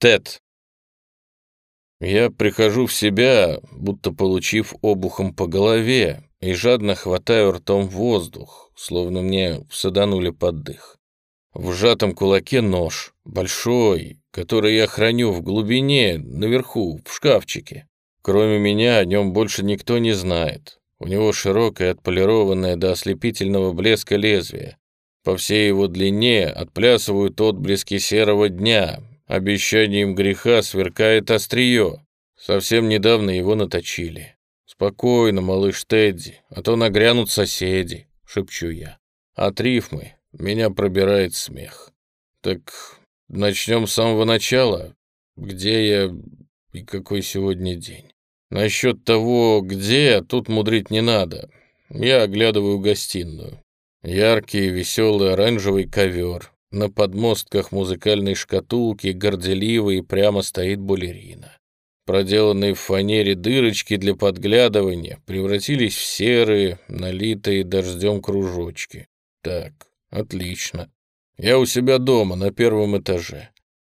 Тед. Я прихожу в себя, будто получив обухом по голове, и жадно хватаю ртом воздух, словно мне саданули под дых. В сжатом кулаке нож, большой, который я храню в глубине, наверху, в шкафчике. Кроме меня о нем больше никто не знает. У него широкое, отполированное до ослепительного блеска лезвие. По всей его длине отплясывают отблески серого дня, Обещанием греха сверкает острие. Совсем недавно его наточили. «Спокойно, малыш Тедди, а то нагрянут соседи», — шепчу я. От рифмы меня пробирает смех. «Так начнем с самого начала. Где я и какой сегодня день?» Насчет того, где, тут мудрить не надо. Я оглядываю гостиную. Яркий, веселый оранжевый ковер, на подмостках музыкальной шкатулки горделиво и прямо стоит балерина. Проделанные в фанере дырочки для подглядывания превратились в серые, налитые дождем кружочки. Так, отлично. Я у себя дома, на первом этаже.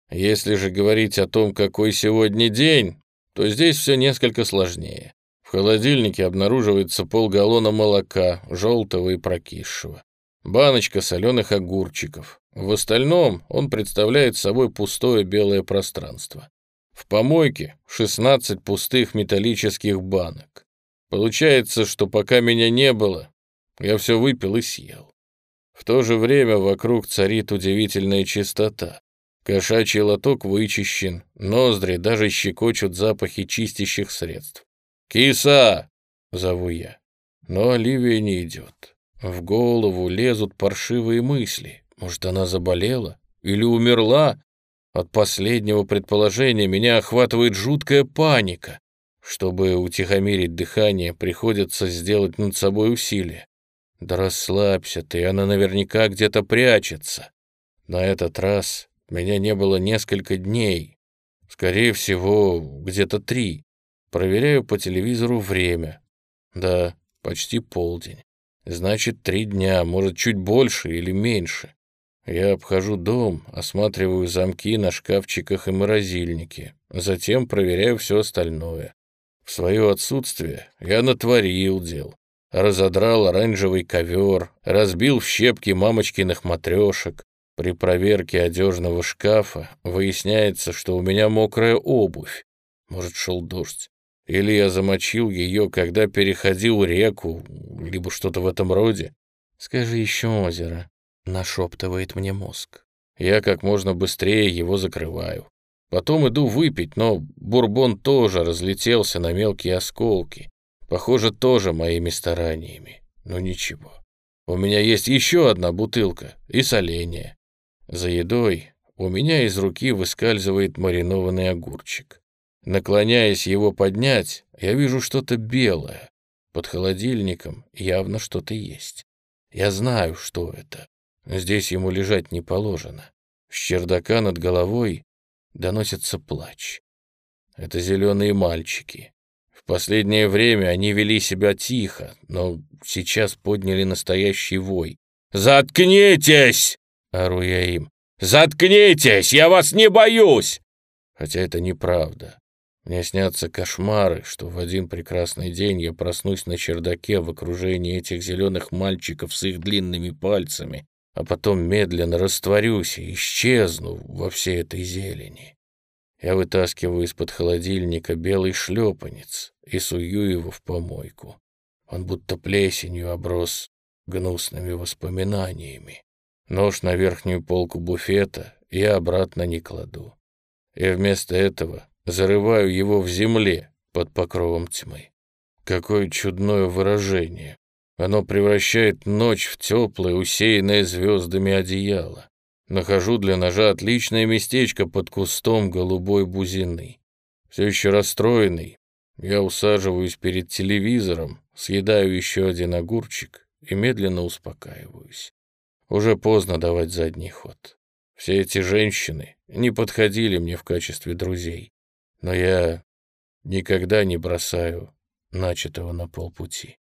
Если же говорить о том, какой сегодня день, то здесь все несколько сложнее. В холодильнике обнаруживается полгаллона молока, желтого и прокисшего баночка соленых огурчиков. В остальном он представляет собой пустое белое пространство. В помойке 16 пустых металлических банок. Получается, что пока меня не было, я все выпил и съел. В то же время вокруг царит удивительная чистота. Кошачий лоток вычищен, ноздри даже щекочут запахи чистящих средств. «Киса!» — зову я. Но Оливия не идет. В голову лезут паршивые мысли. Может, она заболела? Или умерла? От последнего предположения меня охватывает жуткая паника. Чтобы утихомирить дыхание, приходится сделать над собой усилие. Да расслабься ты, она наверняка где-то прячется. На этот раз меня не было несколько дней. Скорее всего, где-то три. Проверяю по телевизору время. Да, почти полдень. Значит, три дня, может, чуть больше или меньше. Я обхожу дом, осматриваю замки на шкафчиках и морозильнике, затем проверяю все остальное. В свое отсутствие я натворил дел. Разодрал оранжевый ковер, разбил в щепки мамочкиных матрешек. При проверке одежного шкафа выясняется, что у меня мокрая обувь. Может, шел дождь. Или я замочил ее, когда переходил реку, либо что-то в этом роде. Скажи еще озеро, нашептывает мне мозг. Я как можно быстрее его закрываю. Потом иду выпить, но бурбон тоже разлетелся на мелкие осколки. Похоже, тоже моими стараниями. Но ничего. У меня есть еще одна бутылка и соленье. За едой у меня из руки выскальзывает маринованный огурчик. Наклоняясь его поднять, я вижу что-то белое. Под холодильником явно что-то есть. Я знаю, что это. Здесь ему лежать не положено. С чердака над головой доносится плач. Это зеленые мальчики. В последнее время они вели себя тихо, но сейчас подняли настоящий вой. «Заткнитесь!» — ору я им. «Заткнитесь! Я вас не боюсь!» Хотя это неправда. Мне снятся кошмары, что в один прекрасный день я проснусь на чердаке в окружении этих зеленых мальчиков с их длинными пальцами, а потом медленно растворюсь и исчезну во всей этой зелени. Я вытаскиваю из-под холодильника белый шлепанец и сую его в помойку. Он будто плесенью оброс гнусными воспоминаниями. Нож на верхнюю полку буфета я обратно не кладу. И вместо этого зарываю его в земле под покровом тьмы. Какое чудное выражение. Оно превращает ночь в теплое, усеянное звездами одеяло. Нахожу для ножа отличное местечко под кустом голубой бузины. Все еще расстроенный, я усаживаюсь перед телевизором, съедаю еще один огурчик и медленно успокаиваюсь. Уже поздно давать задний ход. Все эти женщины не подходили мне в качестве друзей но я никогда не бросаю начатого на полпути.